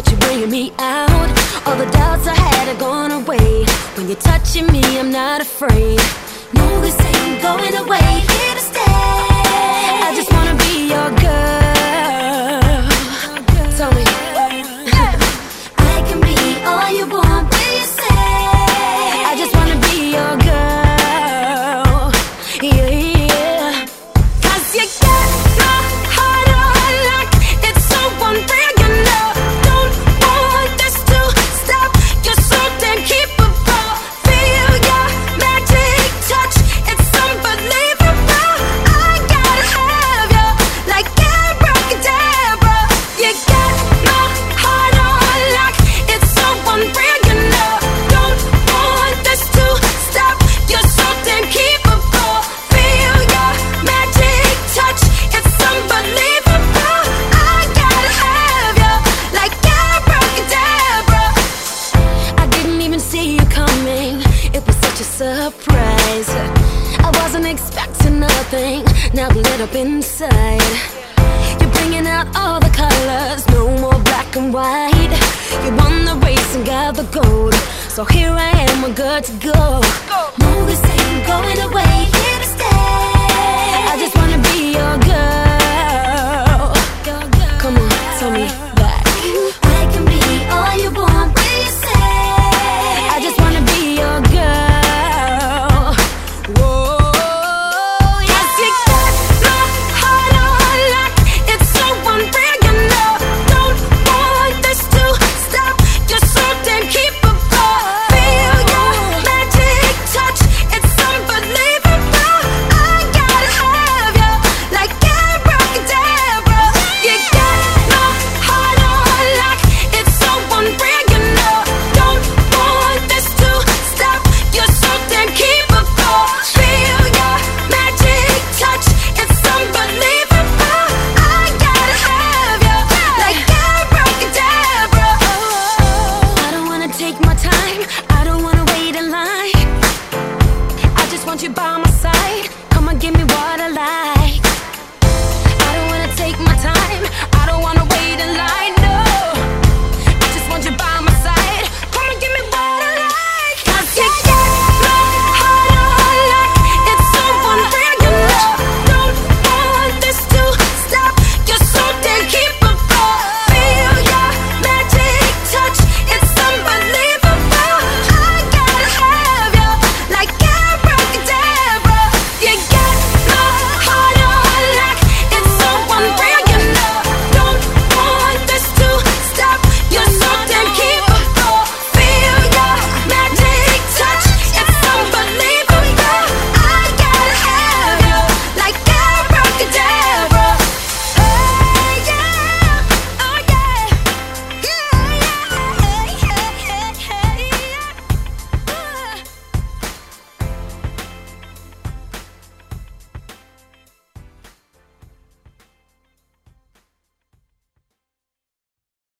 but you're bringing me out. All the doubts I had are gone away. When you're touching me, I'm not afraid. No, this ain't going surprise. I wasn't expecting nothing. Now I'm lit up inside. You're bringing out all the colors, no more black and white. You won the race and got the gold. So here I am, we're good to go. No, this ain't going away. time. I don't wanna wait in line. I just want you by my side. Come on, give me what I like.